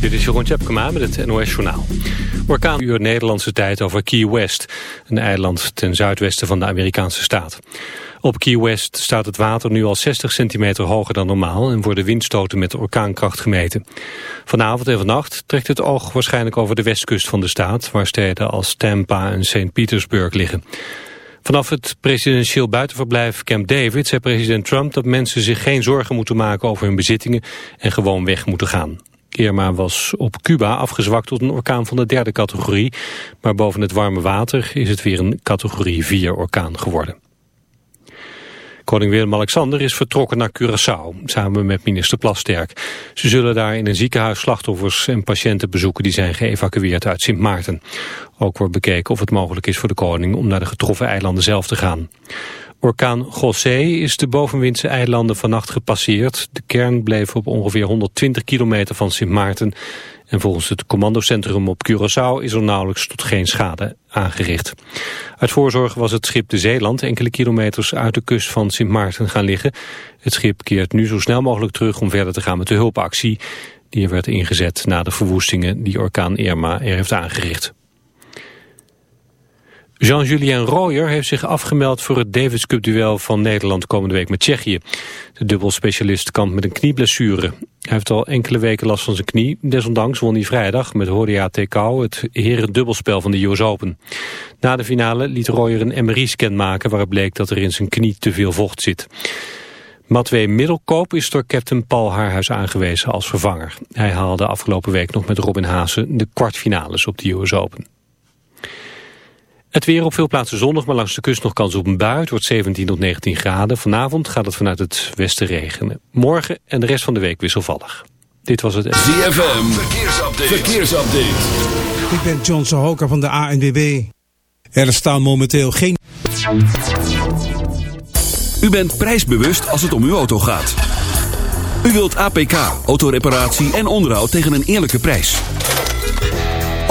Dit is Jeroen Tjepkema met het NOS Journaal. Orkaan uur Nederlandse tijd over Key West, een eiland ten zuidwesten van de Amerikaanse staat. Op Key West staat het water nu al 60 centimeter hoger dan normaal en worden windstoten met orkaankracht gemeten. Vanavond en vannacht trekt het oog waarschijnlijk over de westkust van de staat, waar steden als Tampa en St. Petersburg liggen. Vanaf het presidentieel buitenverblijf Camp David zei president Trump dat mensen zich geen zorgen moeten maken over hun bezittingen en gewoon weg moeten gaan. Irma was op Cuba afgezwakt tot een orkaan van de derde categorie, maar boven het warme water is het weer een categorie 4 orkaan geworden. Koning Willem-Alexander is vertrokken naar Curaçao, samen met minister Plasterk. Ze zullen daar in een ziekenhuis slachtoffers en patiënten bezoeken die zijn geëvacueerd uit Sint Maarten. Ook wordt bekeken of het mogelijk is voor de koning om naar de getroffen eilanden zelf te gaan. Orkaan José is de bovenwindse eilanden vannacht gepasseerd. De kern bleef op ongeveer 120 kilometer van Sint Maarten. En volgens het commandocentrum op Curaçao is er nauwelijks tot geen schade aangericht. Uit voorzorg was het schip de Zeeland enkele kilometers uit de kust van Sint Maarten gaan liggen. Het schip keert nu zo snel mogelijk terug om verder te gaan met de hulpactie. Die werd ingezet na de verwoestingen die orkaan Irma er heeft aangericht. Jean-Julien Royer heeft zich afgemeld voor het Davis Cup duel van Nederland komende week met Tsjechië. De dubbelspecialist kampt met een knieblessure. Hij heeft al enkele weken last van zijn knie. Desondanks won hij vrijdag met Horia Tekau het heren dubbelspel van de US Open. Na de finale liet Royer een MRI-scan maken waaruit bleek dat er in zijn knie te veel vocht zit. Matwee Middelkoop is door captain Paul Haarhuis aangewezen als vervanger. Hij haalde afgelopen week nog met Robin Haase de kwartfinales op de US Open. Het weer op veel plaatsen zonnig, maar langs de kust nog kans op een bui. Het wordt 17 tot 19 graden. Vanavond gaat het vanuit het westen regenen. Morgen en de rest van de week wisselvallig. Dit was het... ZFM, verkeersupdate. verkeersupdate. Ik ben John Sahoka van de ANWB. Er staan momenteel geen... U bent prijsbewust als het om uw auto gaat. U wilt APK, autoreparatie en onderhoud tegen een eerlijke prijs.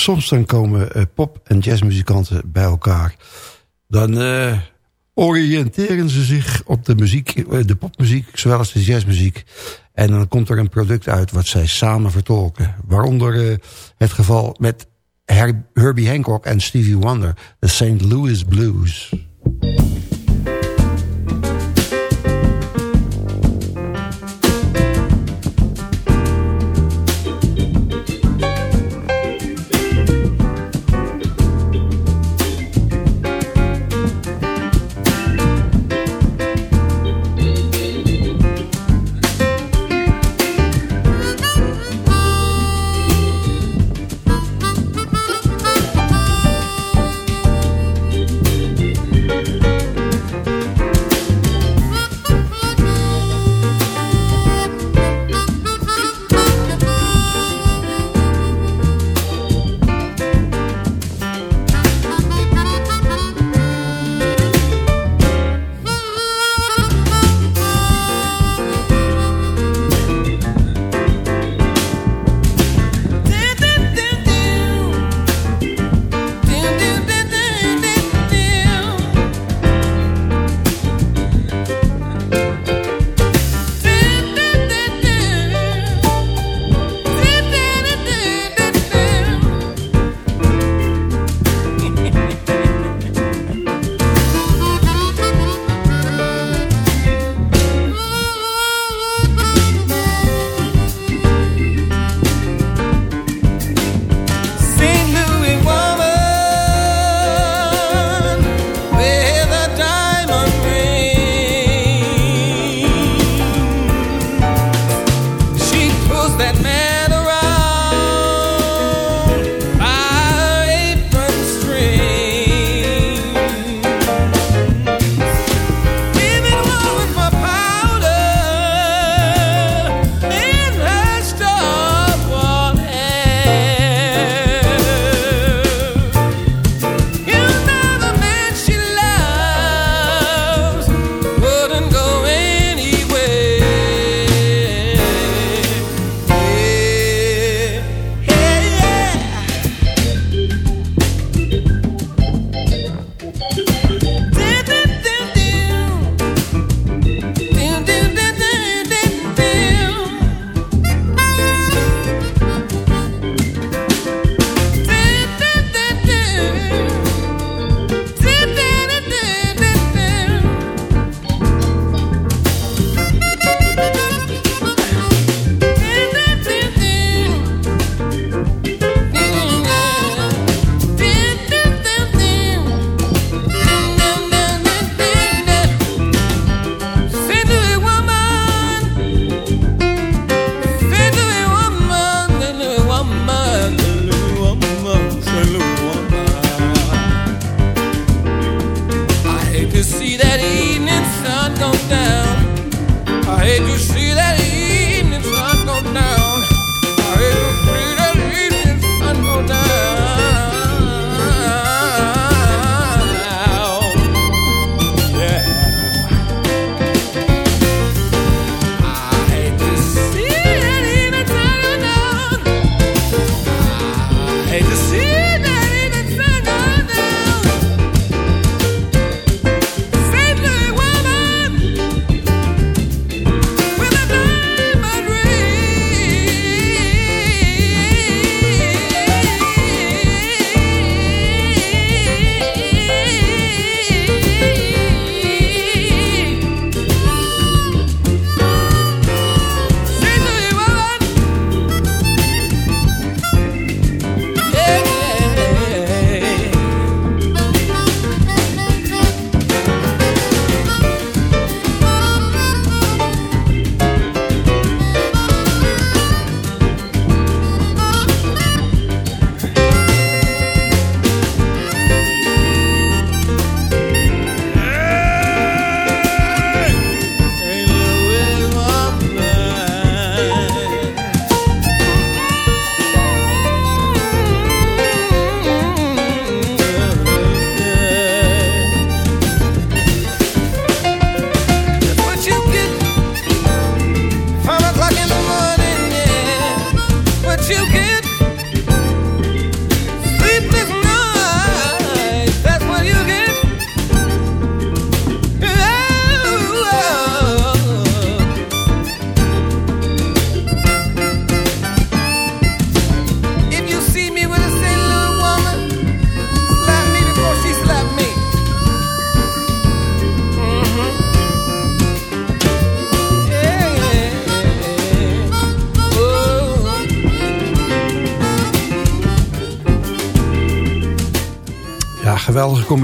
Soms dan komen eh, pop- en jazzmuzikanten bij elkaar. Dan eh, oriënteren ze zich op de, muziek, eh, de popmuziek, zowel als de jazzmuziek. En dan komt er een product uit wat zij samen vertolken. Waaronder het geval met Her- Herbie Hancock en Stevie Wonder, de St. Louis Blues.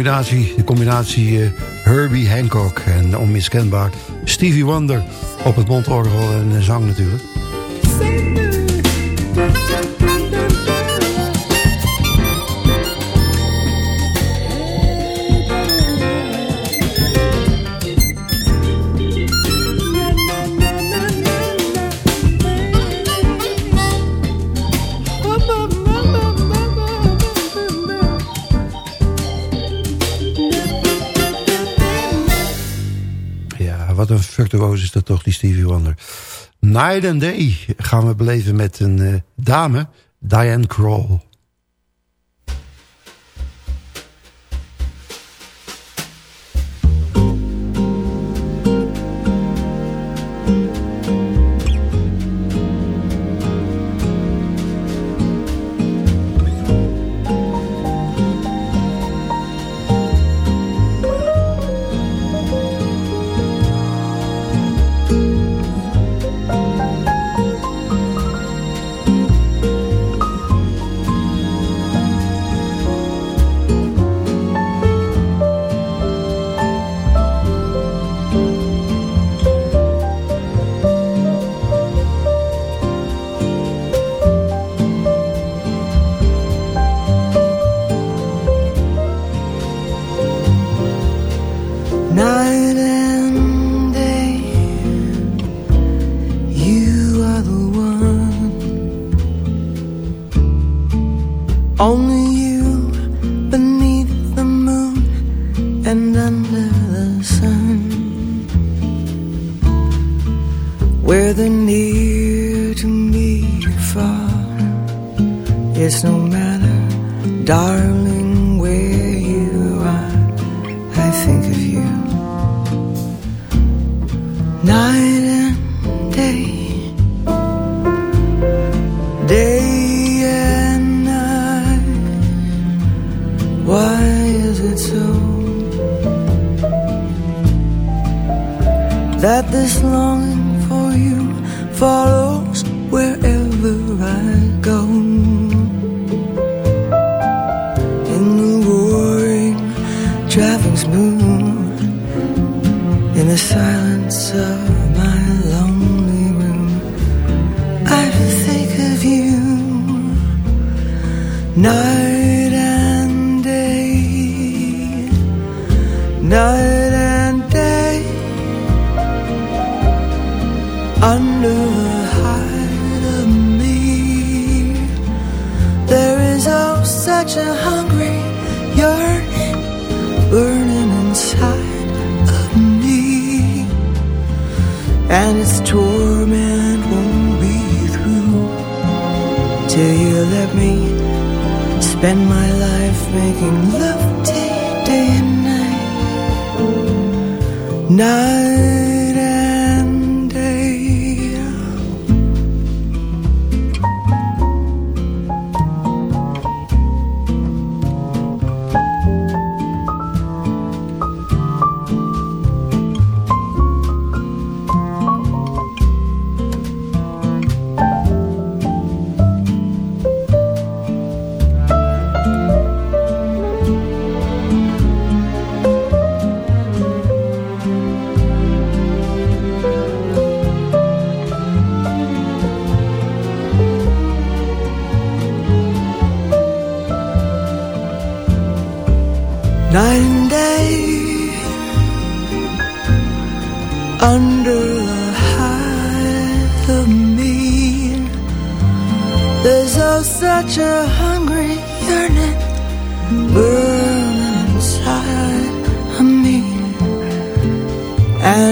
De combinatie eh, Herbie Hancock en onmiskenbaar Stevie Wonder op het mondorgel en eh, zang natuurlijk. Ja, wat een virtuoos is dat toch, die Stevie Wonder. Night and Day gaan we beleven met een eh, dame, Diane Kroll.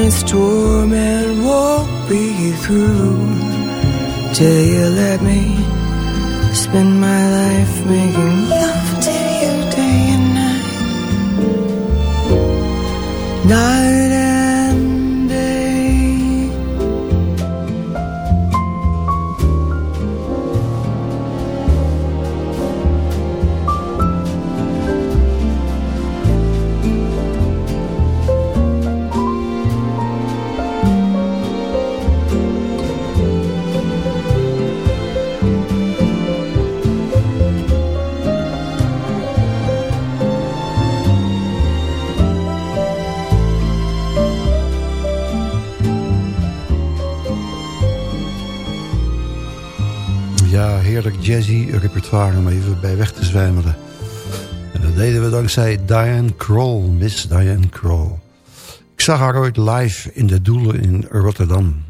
and storm and walk me through till you let me spend my life making love to you day and night. Night and jazzy repertoire om even bij weg te zwijmelen. En dat deden we dankzij Diane Kroll, Miss Diane Kroll. Ik zag haar ooit live in de Doelen in Rotterdam.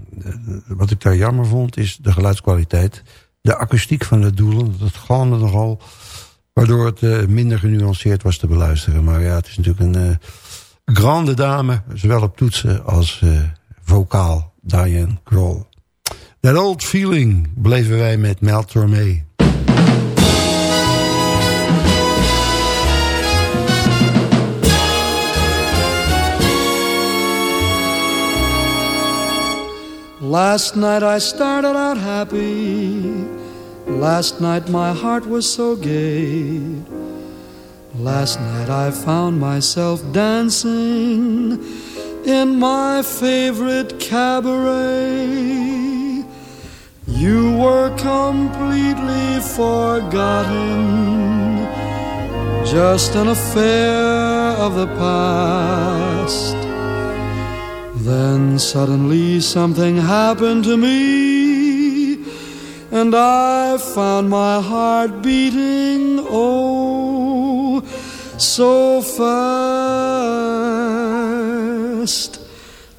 Wat ik daar jammer vond is de geluidskwaliteit. De akoestiek van de Doelen, dat galmde nogal. Waardoor het uh, minder genuanceerd was te beluisteren. Maar ja, het is natuurlijk een uh, grande dame. Zowel op toetsen als uh, vocaal. Diane Kroll. That Old Feeling bleven wij met Mel Tormé. Last night I started out happy. Last night my heart was so gay. Last night I found myself dancing in my favorite cabaret. You were completely forgotten, just an affair of the past. Then suddenly something happened to me, and I found my heart beating oh so fast.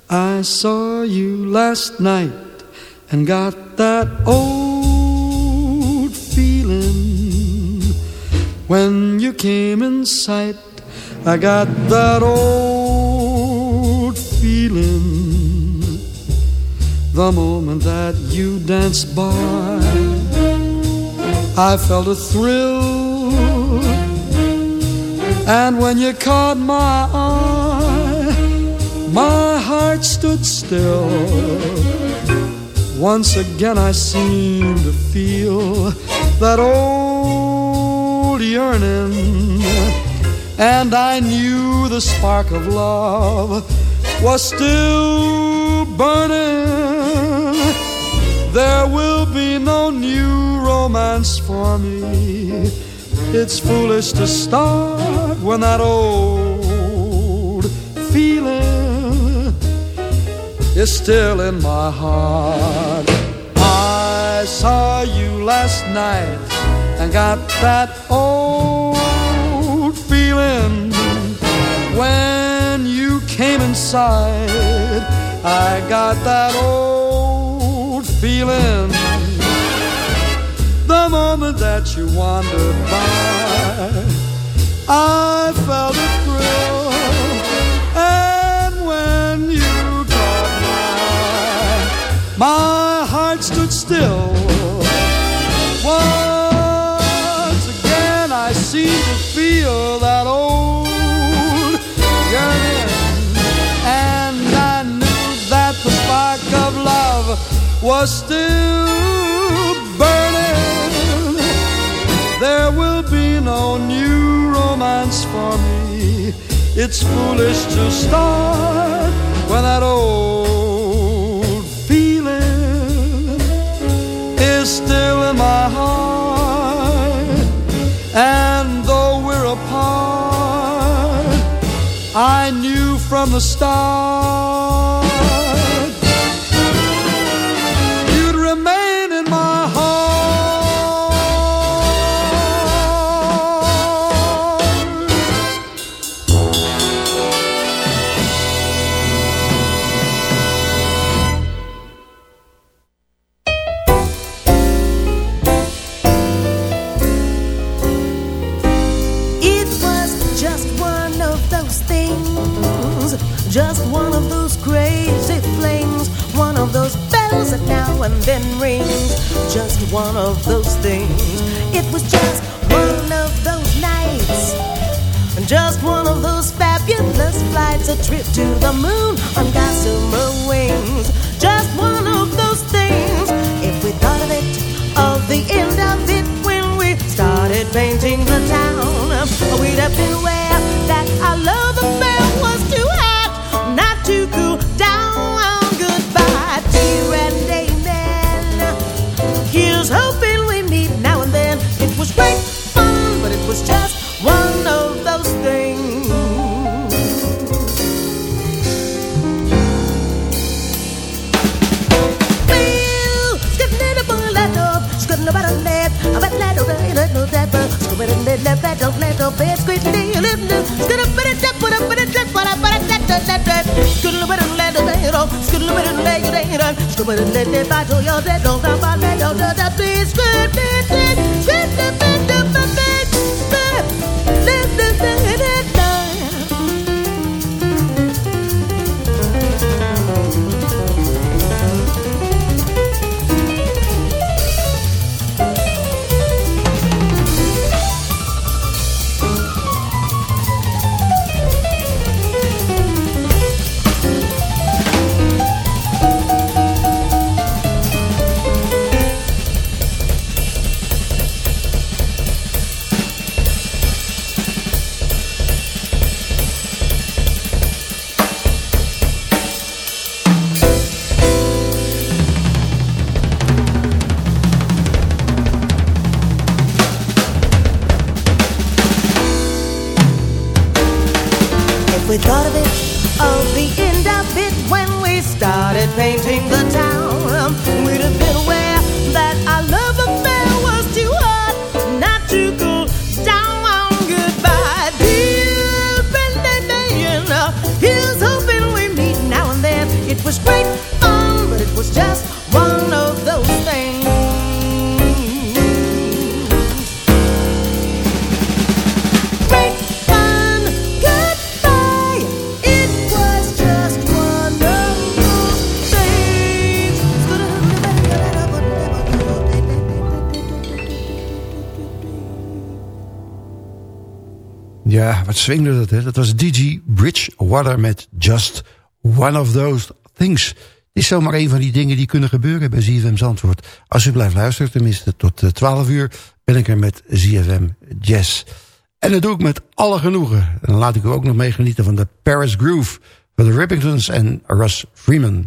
I saw you last night and got that old feeling when you came in sight. I got that old feeling the moment that you danced by. I felt a thrill, and when you caught my eye, my heart stood still. Once again I seemed to feel that old yearning And I knew the spark of love was still burning. There will be no new romance for me. It's foolish to start when that old feeling. Is still in my heart. I saw you last night and got that old feeling when came inside. I got that old feeling the moment that you wandered by. I felt a thrill, was still burning. There will be no new romance for me. It's foolish to start when that old feeling is still in my heart. And though we're apart, I knew from the start rings, just one of those things. It was just one of those nights, just one of those fabulous flights, a trip to the moon on gossamer wings, just one of those things. If we thought of it, of the end of it when we started painting the town, we'd have been aware little bed, squeak, little, little, skittle, bit it, put up, put it, put that, skittle, bit it, it, let it, skittle, bit it, please, squid, bit, bit, squid, Ja, wat swingde dat, hè? Dat was DJ Bridgewater met Just One of Those Things. Het is zomaar een van die dingen die kunnen gebeuren bij ZFM Zandvoort. Als u blijft luisteren, tenminste tot eh, 12 uur... ben ik er met ZFM Jazz. En dat doe ik met alle genoegen. En dan laat ik u ook nog meegenieten van de Paris Groove... van de Rippingtons en Russ Freeman.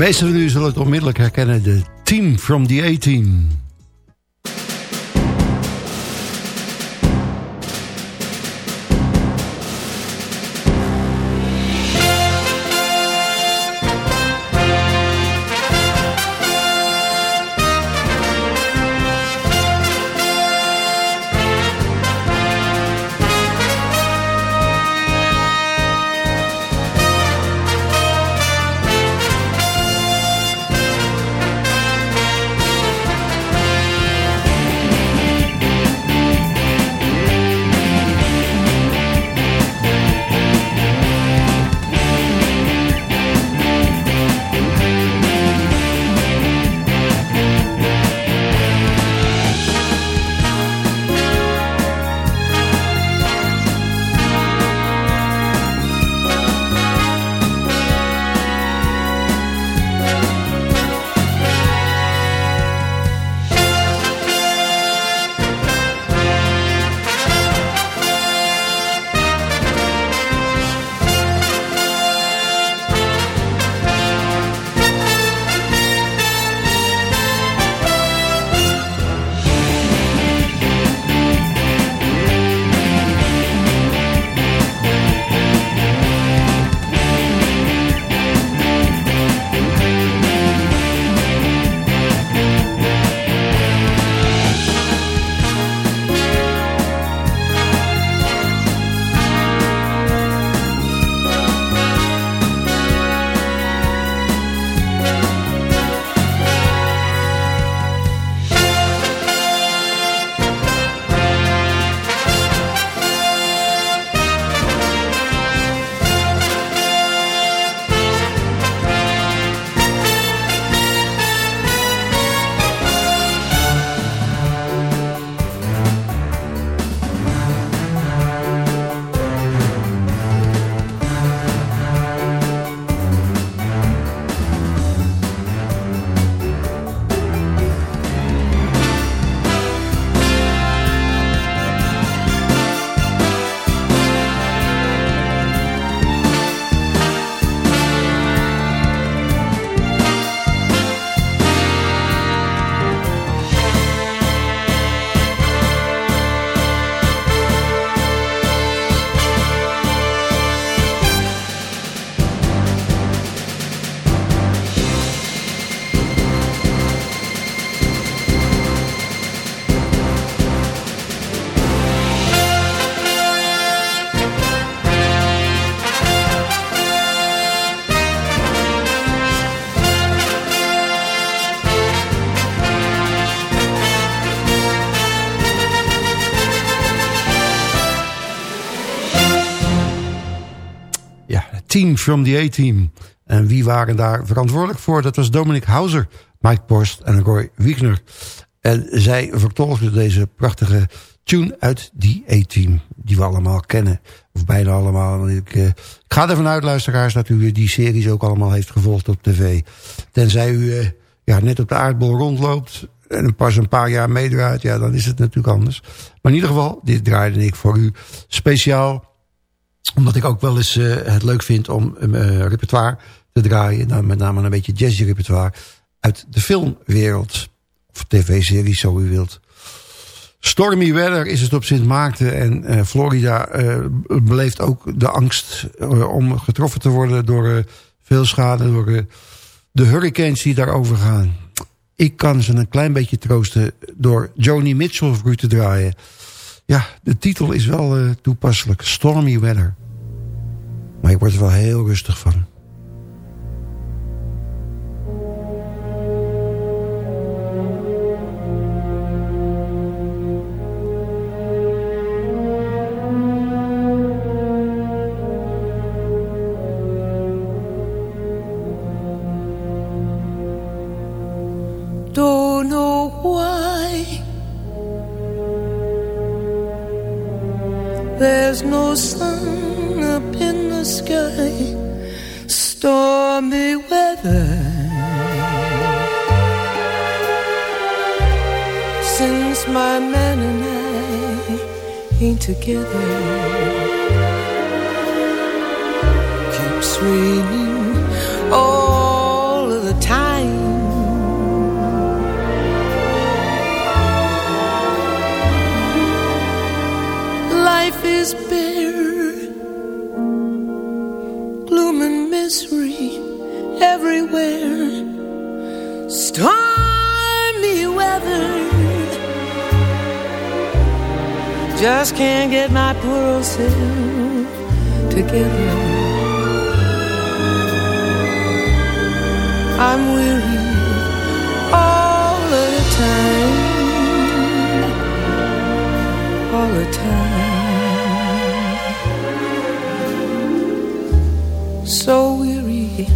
Meesten van u zullen het onmiddellijk herkennen. De Team from the A-Team. Team from the A-Team. En wie waren daar verantwoordelijk voor? Dat was Dominic Hauser, Mike Post en Roy Wiegner. En zij vertolkten deze prachtige tune uit die A-Team. Die we allemaal kennen. Of bijna allemaal. Ik, uh, ik ga ervan uit, luisteraars, dat u die series ook allemaal heeft gevolgd op tv. Tenzij u uh, ja, net op de aardbol rondloopt en pas een paar jaar meedraait, ja, dan is het natuurlijk anders. Maar in ieder geval, dit draaide ik voor u speciaal omdat ik ook wel eens uh, het leuk vind om uh, repertoire te draaien. Nou, met name een beetje jazzy repertoire uit de filmwereld. Of tv-series, zo u wilt. Stormy weather is het op Sint Maarten. En uh, Florida beleeft ook de angst om getroffen te worden door veel schade. Door de hurricanes die daarover gaan. Ik kan ze een klein beetje troosten door Joni Mitchell voor u te draaien. Ja, de titel is wel uh, toepasselijk. Stormy Weather. Maar ik word er wel heel rustig van. Don't know why There's no sun up in the sky, stormy weather. Since my man and I ain't together, keeps raining misery everywhere. Stormy weather. Just can't get my poor old self together. I'm weary all the time. All the time. So weary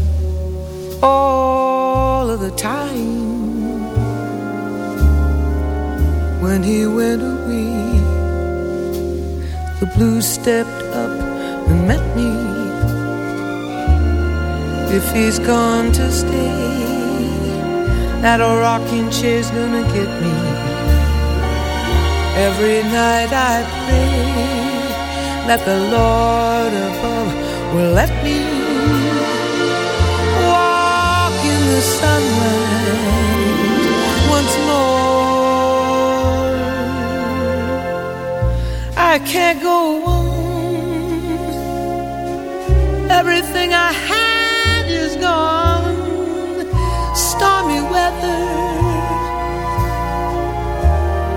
all of the time. When he went away, the blues stepped up and met me. If he's gone to stay, that rocking chair's gonna get me. Every night I pray that the Lord above will let me the sunlight once more. I can't go on. Everything I had is gone. Stormy weather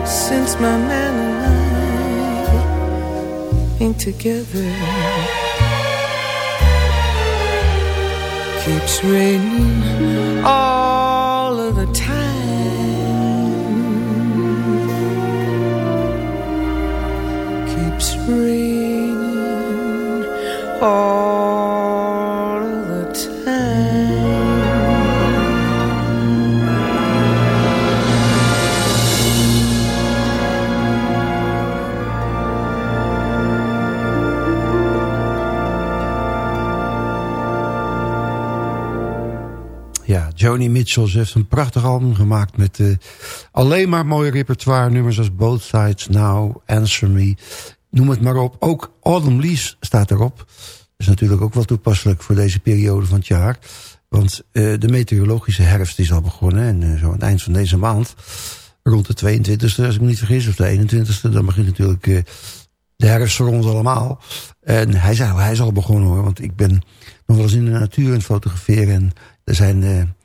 since my man and I ain't together. Keeps raining. All Joni Mitchell heeft een prachtig album gemaakt met eh, alleen maar mooie repertoire nummers als Both Sides Now, Answer Me, noem het maar op. Ook Autumn Leaves staat erop. Dat is natuurlijk ook wel toepasselijk voor deze periode van het jaar. Want eh, de meteorologische herfst is al begonnen en eh, zo aan het eind van deze maand, rond de 22e als ik me niet vergis, of de 21e, dan begint natuurlijk de herfst voor ons allemaal. En hij, zei, hij is al begonnen hoor, want ik ben nog wel eens in de natuur aan het fotograferen. En er zijn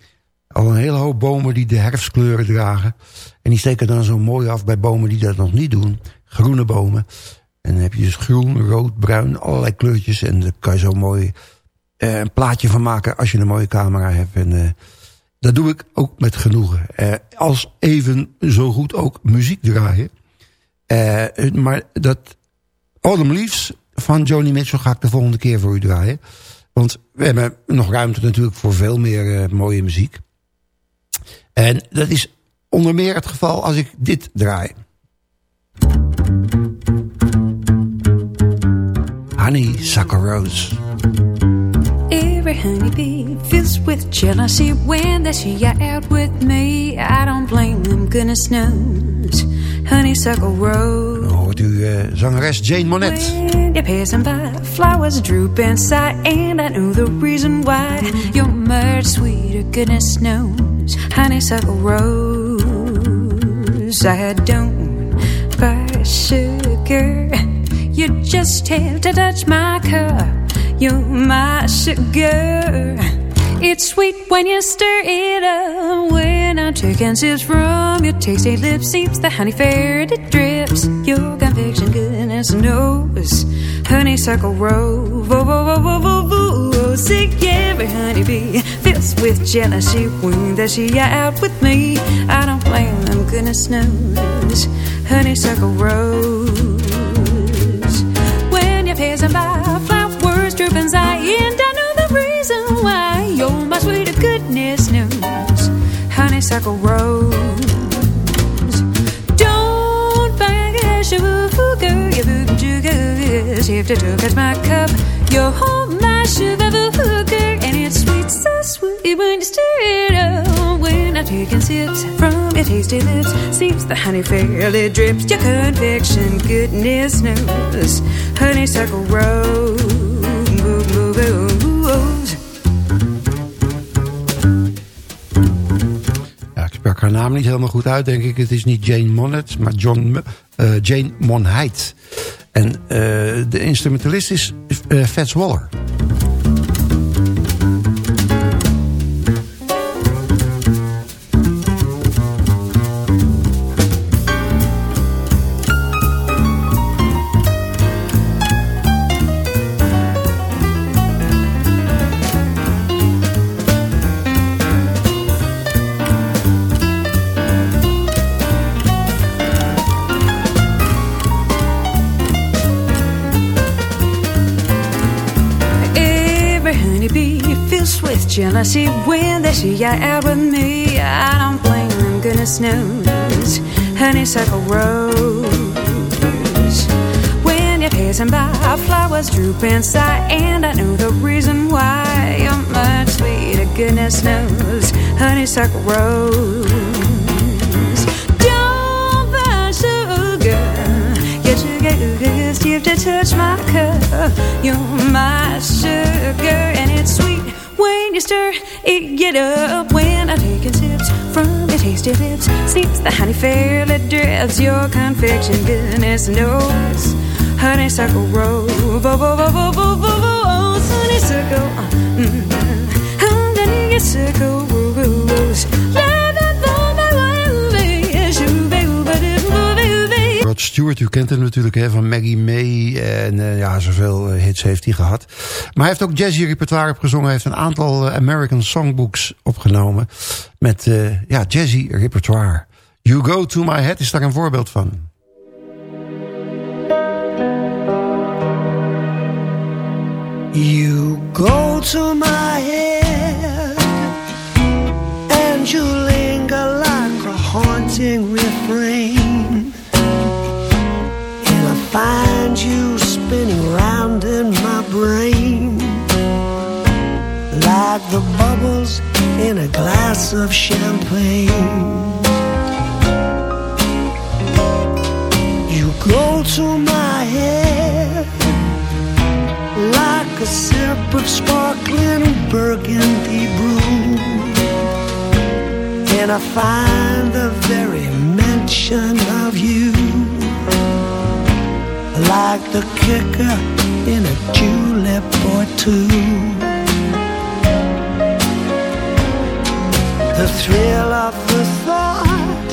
al een hele hoop bomen die de herfstkleuren dragen. En die steken dan zo mooi af bij bomen die dat nog niet doen. Groene bomen. En dan heb je dus groen, rood, bruin, allerlei kleurtjes. En daar kan je zo mooi eh, een plaatje van maken als je een mooie camera hebt. En eh, dat doe ik ook met genoegen. Eh, als even zo goed ook muziek draaien. Eh, maar dat Autumn Leaves van Joni Mitchell ga ik de volgende keer voor u draaien. Want we hebben nog ruimte natuurlijk voor veel meer eh, mooie muziek. En dat is onder meer het geval als ik dit draai. Honeysuckle Rose. Every honeybee fills with jealousy when they see you out with me. I don't blame them, goodness knows. Honeysuckle rose. Dan hoort u eh, zangeres Jane. When you're passing by, flowers droop inside, and I know the reason why. You're much sweeter, goodness knows. Honeysuckle rose. I don't buy sugar. You just have to touch my cup. You're my sugar. It's sweet when you stir it up. When I'm taking sips from your tasty lips, seeps the honey fair it drips. Your conviction, goodness knows. Honeysuckle rose, Sick every honeybee fills with jealousy when see you out with me. I don't blame them, goodness knows. Honeysuckle rose. When you're passing by, flowers droop inside, and I know the reason why. You're my sweeter goodness knows. Honeysuckle rose. Don't forget sugar, girl, you boo sugar. If you took at my cup, you're my sugar, girl, and it's sweet, so sweet when you stir it up. When I'm taking sips from your tasty lips, seeps the honey fairly drips. Your conviction, goodness knows. Honeysuckle rose, sprak haar naam niet helemaal goed uit, denk ik. Het is niet Jane Monette, maar John, eh, Jane Monheit. En eh, de instrumentalist is eh, Fats Waller. Jealousy when they see you out with me. I don't blame them, goodness knows. Honeysuckle rose. When you're passing by, flowers droop inside, and I know the reason why. You're much sweeter, goodness knows. Honeysuckle rose. Don't buy sugar. You to touch my cup. You're my sugar, and it's sweet when you stir it. Get up when I take in sips from your tasty lips. Seems the honey fairly drips your confection. Goodness knows, honeysuckle rose, bo bo bo bo bo bo bo, honeysuckle, mm, honeysuckle Stewart, u kent hem natuurlijk hè, van Maggie May. En eh, ja, zoveel eh, hits heeft hij gehad. Maar hij heeft ook jazzy repertoire opgezongen. Hij heeft een aantal eh, American songbooks opgenomen. Met ja, jazzy repertoire. You Go To My Head is daar een voorbeeld van. You go to my head and you linger like a haunting refrain. Find you spinning round in my brain like the bubbles in a glass of champagne. You go to my head like a sip of sparkling burgundy brew. And I find the very mention of you like the kicker in a julep or two. The thrill of the thought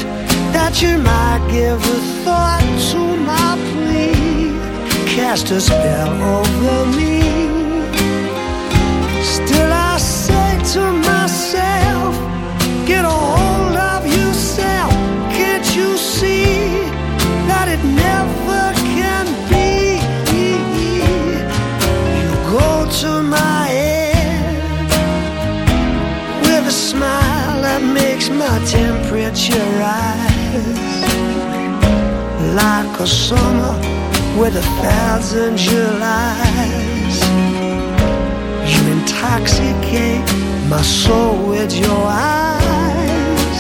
that you might give a thought to my plea cast a spell over me. Still, I say to myself, temperature rise like a summer with a thousand Julys. You intoxicate my soul with your eyes.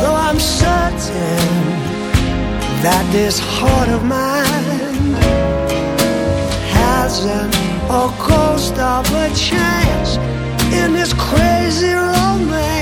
Though I'm certain that this heart of mine hasn't a ghost of a chance in this crazy romance.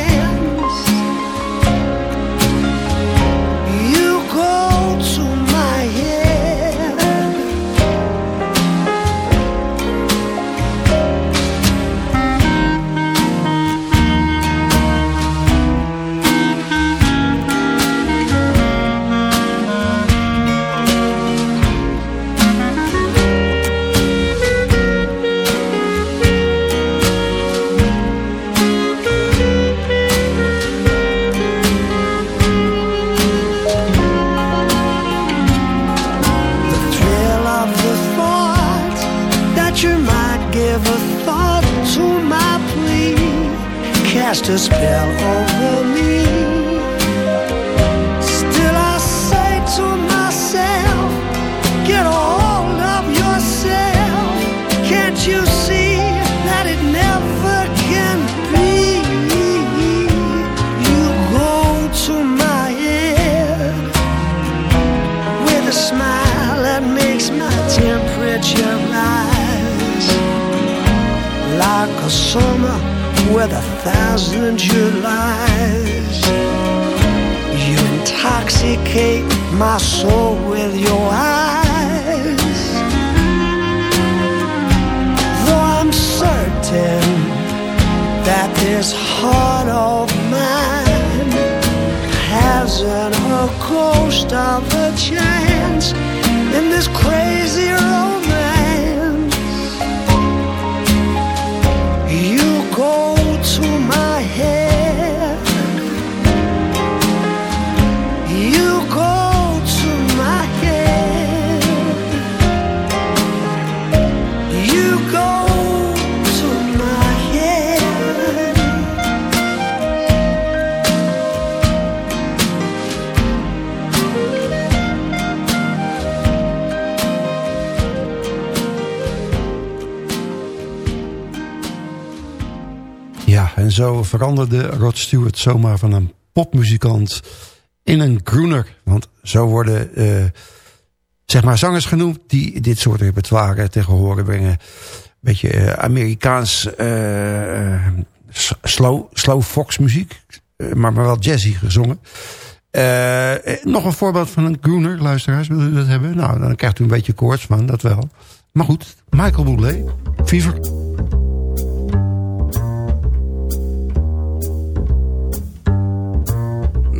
Cast a spell over me. Thousand Julys. You intoxicate my soul with your eyes. Though I'm certain that this heart of mine hasn't a ghost of a chance in this crazy zo veranderde Rod Stewart zomaar van een popmuzikant in een groener. Want zo worden uh, zeg maar zangers genoemd die dit soort repertoire tegen horen brengen. Beetje uh, Amerikaans uh, slow, slow fox muziek, maar, maar wel jazzy gezongen. nog een voorbeeld van een groener, luisteraars, willen u dat hebben? Nou, dan krijgt u een beetje koorts van, dat wel. Maar goed, Michael Bublé, Fever.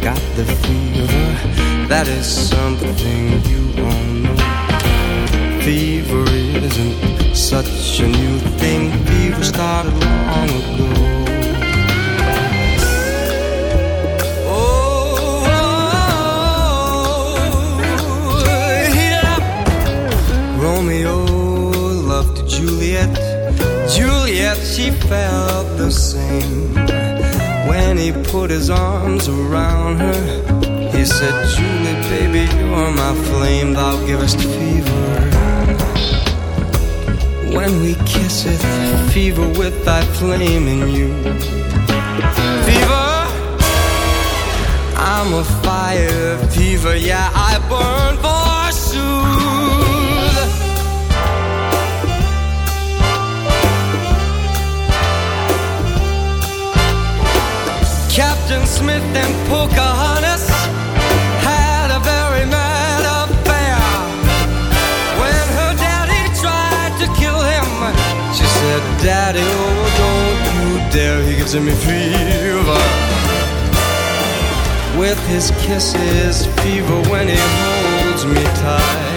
got the fever. That is something you all know. Fever isn't such a new thing. Fever started long ago. Oh, Romeo loved Juliet. Juliet, she felt the same when he put his arms around her, he said, Julie, baby, you're my flame, thou givest fever. When we kiss it, fever with thy flame in you. Fever, I'm a fire, fever, yeah, I burn for Captain Smith and Pocahontas had a very mad affair. When her daddy tried to kill him, she said, Daddy, oh, don't you dare, he gives me fever. With his kisses, fever when he holds me tight.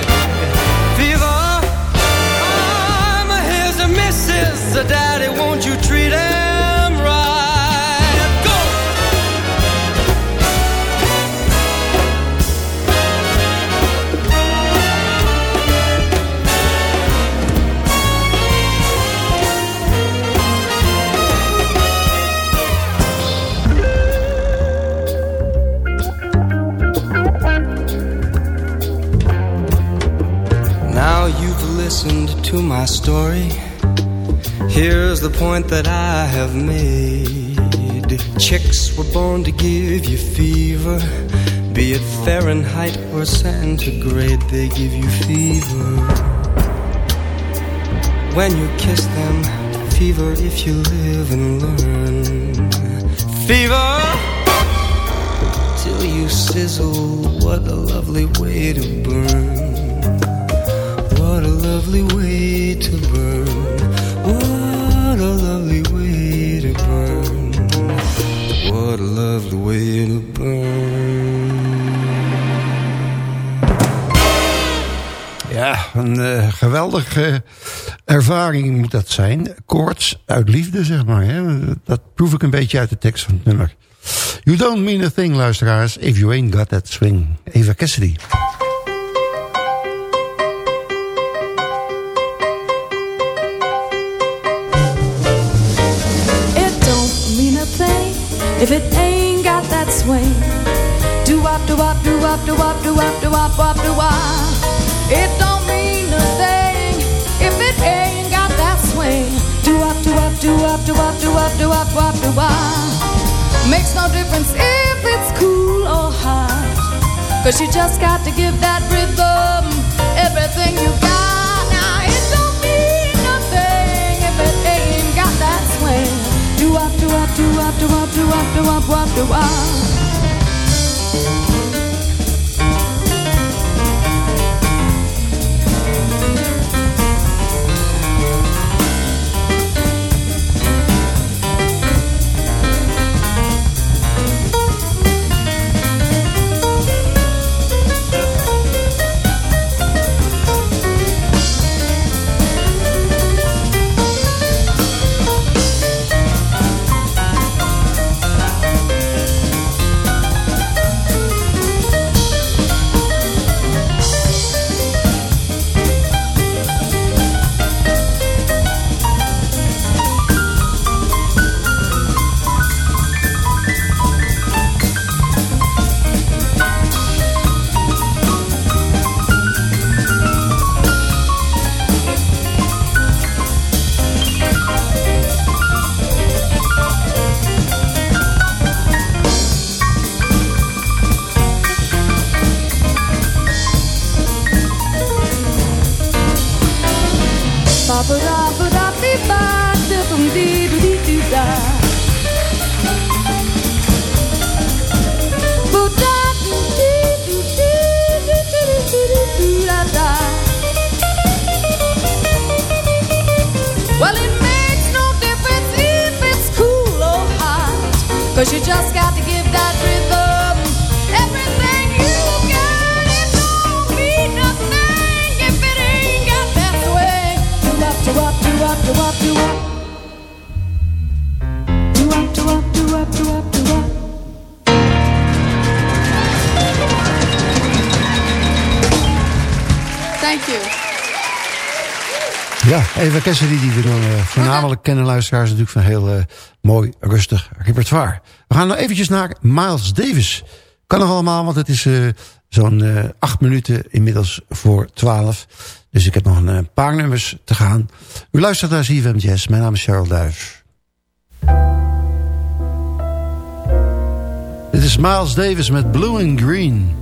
Listened to my story. Here's the point that I have made. Chicks were born to give you fever. Be it Fahrenheit or centigrade, they give you fever. When you kiss them, fever if you live and learn. Fever! Till you sizzle, what a lovely way to burn. Lovely way to burn. What a lovely way to burn. What a lovely way to burn. Ja, een uh, geweldige ervaring moet dat zijn. Koorts uit liefde, zeg maar. Hè? Dat proef ik een beetje uit de tekst van het nummer. You don't mean a thing, luisteraars, if you ain't got that swing. Eva Cassidy. If it ain't got that swing, do wop, do wop, do wop, do wop, do wop, do wop, wop, do wop. It don't mean a thing if it ain't got that swing. Do wop, do wop, do wop, do wop, do wop, do wop, wop, do wop. Makes no difference if it's cool or hot. Cause you just got to give that rhythm everything you got. do up, to up, doe up, doe up. Cassidy die we dan eh, voornamelijk kennen luisteraars natuurlijk van heel eh, mooi, rustig repertoire. We gaan nog eventjes naar Miles Davis. Kan nog allemaal, want het is eh, zo'n acht minuten inmiddels voor twaalf. Dus ik heb nog een paar nummers te gaan. U luistert naar ZFM Jazz. Mijn naam is Charles Duif. Dit is Miles Davis met Blue and Green.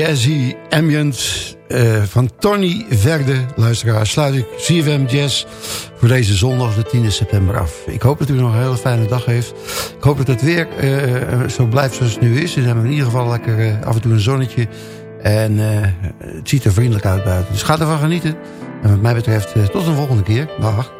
Jazzy Ambient uh, van Tony Verde, luisteraar, sluit ik CFM Jazz voor deze zondag de 10 september af. Ik hoop dat u nog een hele fijne dag heeft. Ik hoop dat het weer uh, zo blijft zoals het nu is. We hebben in ieder geval lekker uh, af en toe een zonnetje. En het ziet er vriendelijk uit buiten. Dus ga ervan genieten. En wat mij betreft tot een volgende keer. Dag.